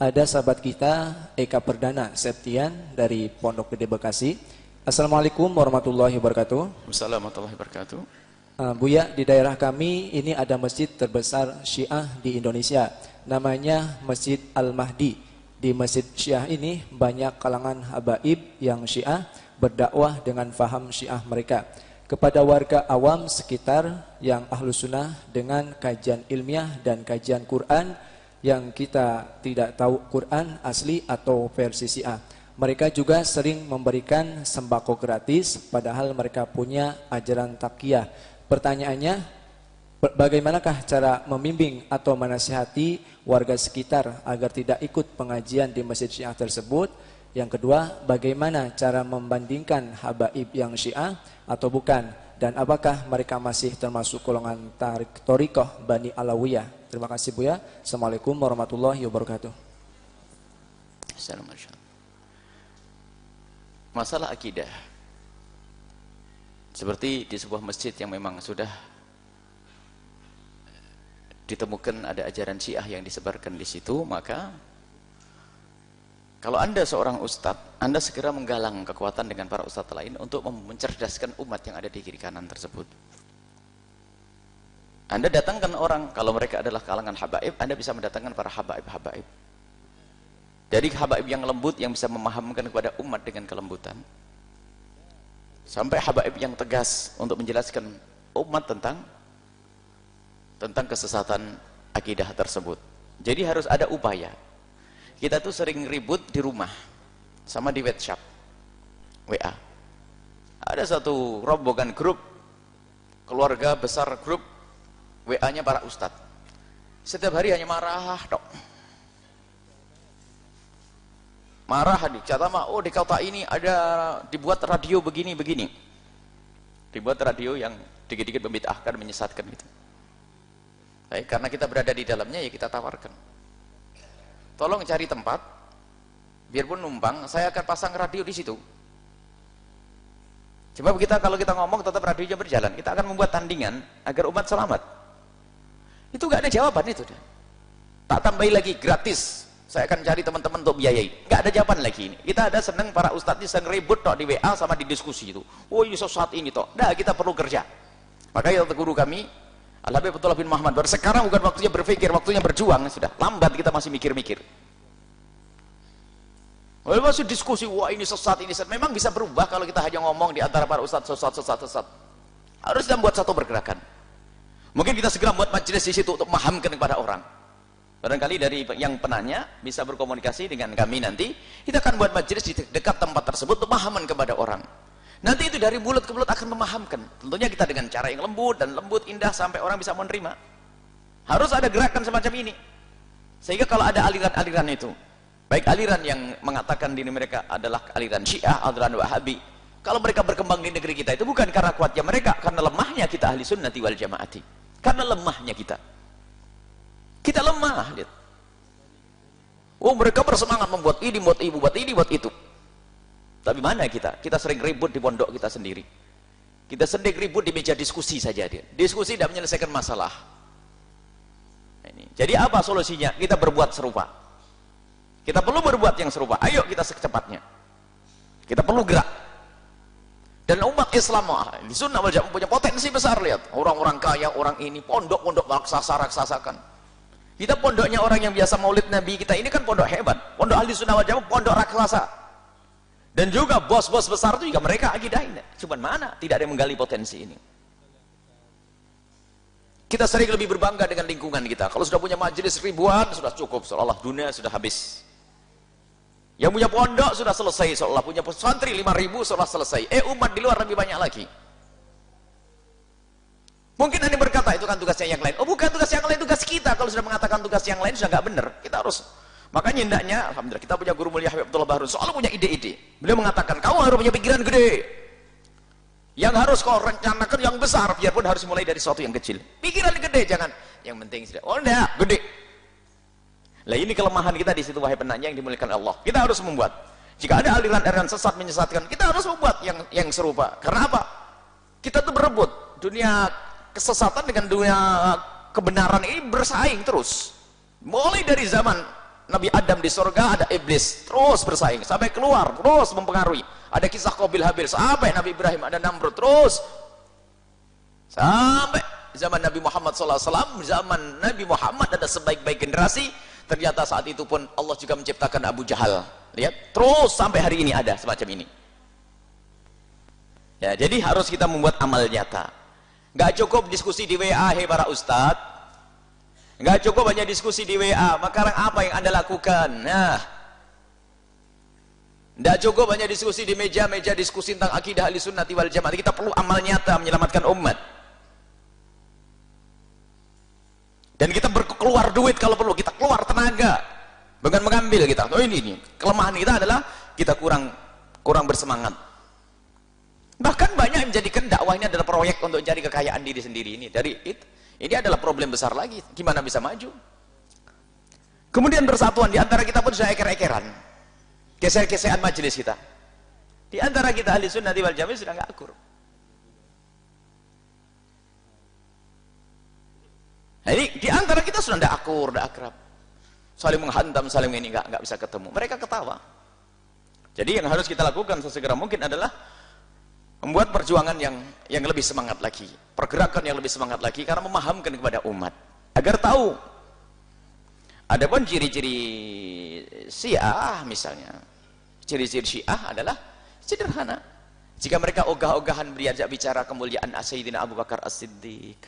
ada sahabat kita Eka Perdana Septian dari Pondok Gede Bekasi. Assalamualaikum warahmatullahi wabarakatuh. Assalamualaikum warahmatullahi wabarakatuh. Uh, Buya, di daerah kami ini ada masjid terbesar Syiah di Indonesia. Namanya Masjid Al-Mahdi. Di Masjid Syiah ini banyak kalangan habaib yang Syiah berdakwah dengan faham Syiah mereka kepada warga awam sekitar yang ahlu sunnah dengan kajian ilmiah dan kajian Quran yang kita tidak tahu Quran asli atau versi Syiah. Mereka juga sering memberikan sembako gratis padahal mereka punya ajaran takiyah. Pertanyaannya, bagaimanakah cara membimbing atau menasihati warga sekitar agar tidak ikut pengajian di masjid Syiah tersebut? Yang kedua, bagaimana cara membandingkan habaib yang Syiah atau bukan? Dan apakah mereka masih termasuk golongan tarik torikoh Bani Alawiyah? Terima kasih Bu ya. Assalamualaikum warahmatullahi wabarakatuh. Assalamualaikum. Masalah akidah. Seperti di sebuah masjid yang memang sudah ditemukan ada ajaran Syiah yang disebarkan di situ, maka kalau Anda seorang ustadz, Anda segera menggalang kekuatan dengan para ustadz lain untuk mencerdaskan umat yang ada di kiri kanan tersebut. Anda datangkan orang, kalau mereka adalah kalangan habaib, Anda bisa mendatangkan para habaib-habaib. Dari habaib yang lembut yang bisa memahamkan kepada umat dengan kelembutan. Sampai habaib yang tegas untuk menjelaskan umat tentang tentang kesesatan akidah tersebut. Jadi harus ada upaya. Kita tuh sering ribut di rumah sama di WhatsApp, WA. Ada satu rombongan grup keluarga besar grup WA-nya para ustadz. Setiap hari hanya marah dok. Marah di kata mah, oh di kota ini ada dibuat radio begini begini. Dibuat radio yang dikit-dikit membid'ahkan, menyesatkan gitu. Baik, karena kita berada di dalamnya ya kita tawarkan. Tolong cari tempat, biarpun numpang, saya akan pasang radio di situ. Coba kita kalau kita ngomong tetap radionya berjalan, kita akan membuat tandingan agar umat selamat. Itu gak ada jawaban itu. Tak tambahin lagi gratis. Saya akan cari teman-teman untuk biayai. Gak ada jawaban lagi ini. Kita ada seneng para ustadz seneng ribut toh di WA sama di diskusi itu. Oh ini saat ini toh. Dah kita perlu kerja. Maka itu guru kami Al-Habib Abdullah bin Muhammad baru sekarang bukan waktunya berpikir, waktunya berjuang sudah. Lambat kita masih mikir-mikir. Oh, masih diskusi, wah ini sesat, ini sesat. Memang bisa berubah kalau kita hanya ngomong di antara para ustadz sesat, sesat, sesat. Harus kita buat satu pergerakan. Mungkin kita segera buat majelis di situ untuk memahamkan kepada orang. Barangkali dari yang penanya bisa berkomunikasi dengan kami nanti, kita akan buat majelis di dekat tempat tersebut untuk memahamkan kepada orang. Nanti itu dari mulut ke mulut akan memahamkan. Tentunya kita dengan cara yang lembut dan lembut indah sampai orang bisa menerima. Harus ada gerakan semacam ini. Sehingga kalau ada aliran-aliran itu, baik aliran yang mengatakan diri mereka adalah aliran Syiah, aliran Wahabi, kalau mereka berkembang di negeri kita itu bukan karena kuatnya mereka, karena lemahnya kita ahli sunnati wal jamaati. Karena lemahnya kita. Kita lemah, lihat. Oh, mereka bersemangat membuat ini, buat ibu, buat ini, buat itu. Tapi mana kita? Kita sering ribut di pondok kita sendiri. Kita sendiri ribut di meja diskusi saja dia. Diskusi tidak menyelesaikan masalah. Ini. Jadi apa solusinya? Kita berbuat serupa. Kita perlu berbuat yang serupa. Ayo kita secepatnya. Kita perlu gerak. Dan umat Islam di sunnah wal punya potensi besar lihat. Orang-orang kaya, orang ini pondok-pondok raksasa-raksasakan. Kita pondoknya orang yang biasa maulid Nabi kita ini kan pondok hebat. Pondok ahli sunnah wal pondok raksasa. Dan juga bos-bos besar itu juga mereka akidahin. Cuman mana? Tidak ada yang menggali potensi ini. Kita sering lebih berbangga dengan lingkungan kita. Kalau sudah punya majelis ribuan, sudah cukup. Seolah-olah dunia sudah habis. Yang punya pondok sudah selesai seolah punya pesantren 5000 sudah selesai. Eh umat di luar lebih banyak lagi. Mungkin ada berkata itu kan tugasnya yang lain. Oh bukan tugas yang lain, tugas kita. Kalau sudah mengatakan tugas yang lain sudah nggak benar. Kita harus Makanya hendaknya, Alhamdulillah, kita punya guru mulia Habib Abdullah Bahrun, soal punya ide-ide. Beliau mengatakan, kamu harus punya pikiran gede. Yang harus kau rencanakan yang besar, biarpun harus mulai dari sesuatu yang kecil. Pikiran gede, jangan. Yang penting sudah, oh enggak, gede. Lah ini kelemahan kita di situ wahai penanya yang dimuliakan Allah. Kita harus membuat. Jika ada aliran-aliran sesat menyesatkan, kita harus membuat yang yang serupa. Karena apa? Kita tuh berebut. Dunia kesesatan dengan dunia kebenaran ini bersaing terus. Mulai dari zaman Nabi Adam di surga ada iblis terus bersaing sampai keluar terus mempengaruhi. Ada kisah Qabil Habil sampai Nabi Ibrahim ada Namrud terus. Sampai zaman Nabi Muhammad SAW zaman Nabi Muhammad ada sebaik-baik generasi ternyata saat itu pun Allah juga menciptakan Abu Jahal. Lihat terus sampai hari ini ada semacam ini. Ya jadi harus kita membuat amal nyata. Nggak cukup diskusi di WA hei para ustadz Enggak cukup hanya diskusi di WA. Maka apa yang Anda lakukan? Nah. Enggak cukup hanya diskusi di meja-meja diskusi tentang akidah ahli sunnah wal jamaah. Kita perlu amal nyata menyelamatkan umat. Dan kita berkeluar duit kalau perlu. Kita keluar tenaga. Bukan mengambil kita. Oh ini, ini. Kelemahan kita adalah kita kurang kurang bersemangat. Bahkan banyak yang menjadikan dakwah ini adalah proyek untuk cari kekayaan diri sendiri ini. Dari itu ini adalah problem besar lagi. Gimana bisa maju? Kemudian persatuan di antara kita pun sudah eker-ekeran. Geser-geseran majelis kita. Di antara kita ahli sunnah wal jamaah sudah nggak akur. Nah, ini di antara kita sudah tidak akur, tidak akrab. Saling menghantam, saling ini nggak nggak bisa ketemu. Mereka ketawa. Jadi yang harus kita lakukan sesegera mungkin adalah membuat perjuangan yang yang lebih semangat lagi pergerakan yang lebih semangat lagi karena memahamkan kepada umat. Agar tahu ada pun ciri-ciri syiah misalnya ciri-ciri syiah adalah sederhana. Jika mereka ogah-ogahan diajak bicara kemuliaan Sayyidina Abu Bakar As-Siddiq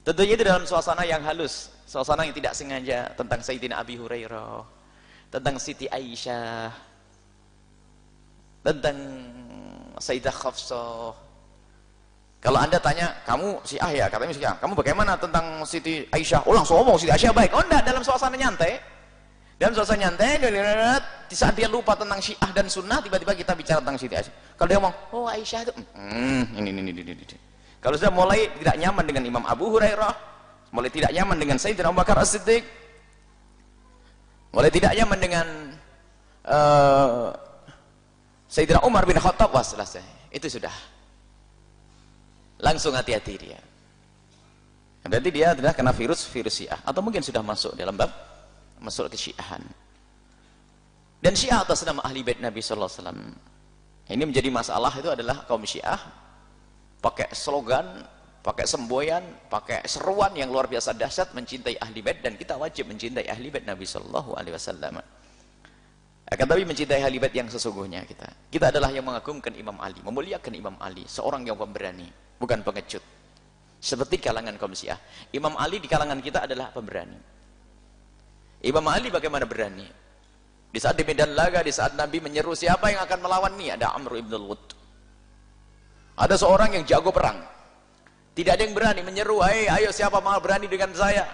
tentunya itu dalam suasana yang halus suasana yang tidak sengaja tentang Sayyidina Abi Hurairah tentang Siti Aisyah tentang Sayyidah Khafsah kalau anda tanya, kamu si Ah ya, katanya si Ah, kamu bagaimana tentang Siti Aisyah? Oh langsung ngomong Siti Aisyah baik. Oh enggak, dalam suasana nyantai. Dalam suasana nyantai, di saat dia lupa tentang Syiah dan Sunnah, tiba-tiba kita bicara tentang Siti Aisyah. Kalau dia ngomong, oh Aisyah itu, hmm, ini, ini, ini, ini. Kalau sudah mulai tidak nyaman dengan Imam Abu Hurairah, mulai tidak nyaman dengan Sayyidina Abu Bakar As-Siddiq, mulai tidak nyaman dengan uh, Sayyidina Umar bin Khattab wah selesai itu sudah langsung hati-hati dia. Berarti dia adalah kena virus virus syiah. Atau mungkin sudah masuk dalam bab masuk ke syiahan. Dan syiah atas nama ahli bait Nabi Sallallahu Alaihi Wasallam. Ini menjadi masalah itu adalah kaum syiah. Pakai slogan pakai semboyan pakai seruan yang luar biasa dahsyat mencintai ahli bait dan kita wajib mencintai ahli bait Nabi Sallallahu Alaihi Wasallam. Akan tapi mencintai halibat yang sesungguhnya kita. Kita adalah yang mengagumkan Imam Ali, memuliakan Imam Ali, seorang yang pemberani, bukan pengecut. Seperti kalangan kaum Syiah. Imam Ali di kalangan kita adalah pemberani. Imam Ali bagaimana berani? Di saat di medan laga, di saat Nabi menyeru siapa yang akan melawan nih? Ada Amr ibn al-Wud. Ada seorang yang jago perang. Tidak ada yang berani menyeru, "Hei, ayo siapa mau berani dengan saya?"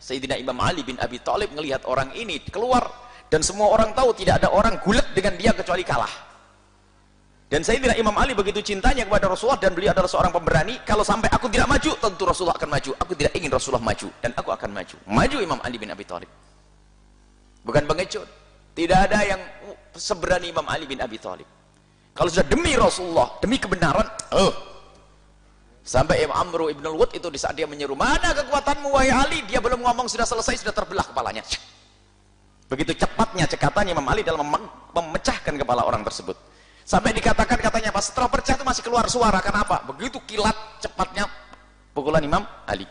Sayyidina Imam Ali bin Abi Thalib melihat orang ini keluar dan semua orang tahu tidak ada orang gulat dengan dia kecuali kalah dan saya tidak Imam Ali begitu cintanya kepada Rasulullah dan beliau adalah seorang pemberani. Kalau sampai aku tidak maju tentu Rasulullah akan maju. Aku tidak ingin Rasulullah maju dan aku akan maju. Maju Imam Ali bin Abi Thalib. Bukan pengecut. Tidak ada yang seberani Imam Ali bin Abi Thalib. Kalau sudah demi Rasulullah demi kebenaran oh sampai Imam Amru ibn al-Wud itu di saat dia menyeru mana kekuatanmu wahai Ali? Dia belum ngomong sudah selesai sudah terbelah kepalanya. Begitu cepatnya cekatannya Imam Ali dalam memecahkan kepala orang tersebut. Sampai dikatakan katanya pas setelah pecah itu masih keluar suara. Kenapa? Begitu kilat cepatnya pukulan Imam Ali.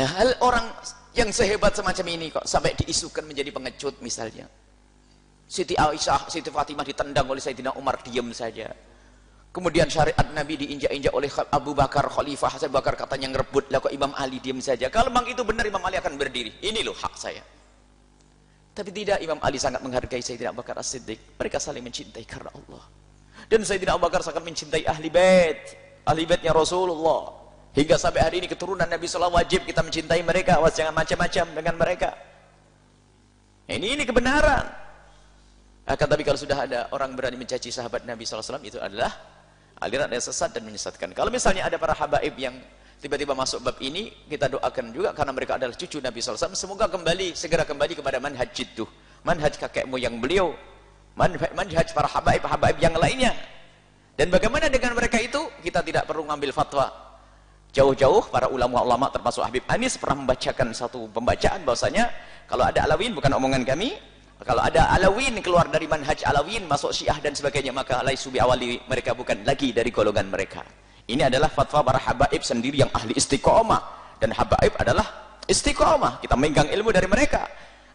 Lah hal orang yang sehebat semacam ini kok sampai diisukan menjadi pengecut misalnya. Siti Aisyah, Siti Fatimah ditendang oleh Sayyidina Umar diam saja. Kemudian syariat Nabi diinjak-injak oleh Abu Bakar Khalifah Hasan Bakar katanya ngerebut lah kok Imam Ali diam saja. Kalau memang itu benar Imam Ali akan berdiri. Ini loh hak saya. Tapi tidak Imam Ali sangat menghargai Sayyidina Abu Bakar As-Siddiq. Mereka saling mencintai karena Allah. Dan Sayyidina Abu Bakar sangat mencintai ahli bait, ahli baitnya Rasulullah. Hingga sampai hari ini keturunan Nabi SAW wajib kita mencintai mereka, was jangan macam-macam dengan mereka. Ini ini kebenaran. Akan tapi kalau sudah ada orang berani mencaci sahabat Nabi SAW itu adalah aliran yang sesat dan menyesatkan. Kalau misalnya ada para habaib yang tiba-tiba masuk bab ini, kita doakan juga karena mereka adalah cucu Nabi SAW. Semoga kembali, segera kembali kepada manhaj itu. Manhaj kakek moyang beliau. Manhaj para habaib-habaib yang lainnya. Dan bagaimana dengan mereka itu? Kita tidak perlu ngambil fatwa. Jauh-jauh para ulama-ulama termasuk Habib Anis pernah membacakan satu pembacaan bahwasanya kalau ada Alawin bukan omongan kami, kalau ada Alawin keluar dari manhaj Alawin masuk Syiah dan sebagainya maka alaisu bi awali mereka bukan lagi dari golongan mereka. Ini adalah fatwa para habaib sendiri yang ahli istiqomah dan habaib adalah istiqomah. Kita megang ilmu dari mereka.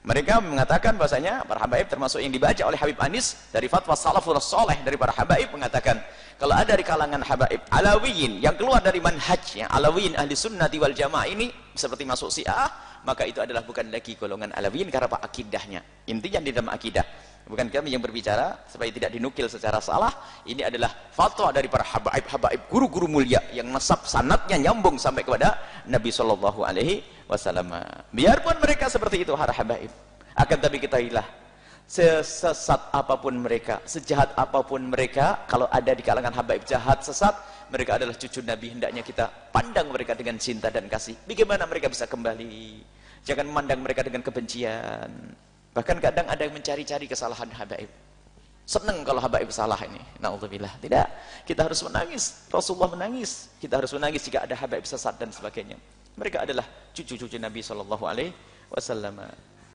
Mereka mengatakan bahasanya para habaib termasuk yang dibaca oleh Habib Anis dari fatwa salaful soleh dari para habaib mengatakan kalau ada di kalangan habaib alawiyin yang keluar dari manhajnya alawiyin ahli sunnati wal jamaah ini seperti masuk si'ah maka itu adalah bukan lagi golongan alawiyin karena apa akidahnya intinya di dalam akidah bukan kami yang berbicara supaya tidak dinukil secara salah ini adalah fatwa dari para habaib habaib guru-guru mulia yang nasab sanatnya nyambung sampai kepada Nabi Shallallahu Alaihi wasallam. Biarpun mereka seperti itu para habaib, akan tapi kita ilah sesesat apa pun mereka, sejahat apa pun mereka, kalau ada di kalangan habaib jahat sesat, mereka adalah cucu Nabi hendaknya kita pandang mereka dengan cinta dan kasih. Bagaimana mereka bisa kembali? Jangan memandang mereka dengan kebencian. Bahkan kadang ada yang mencari-cari kesalahan habaib. Senang kalau habaib salah ini. Nauzubillah. Tidak. Kita harus menangis. Rasulullah menangis. Kita harus menangis jika ada habaib sesat dan sebagainya. Mereka adalah cucu-cucu Nabi sallallahu alaihi wasallam.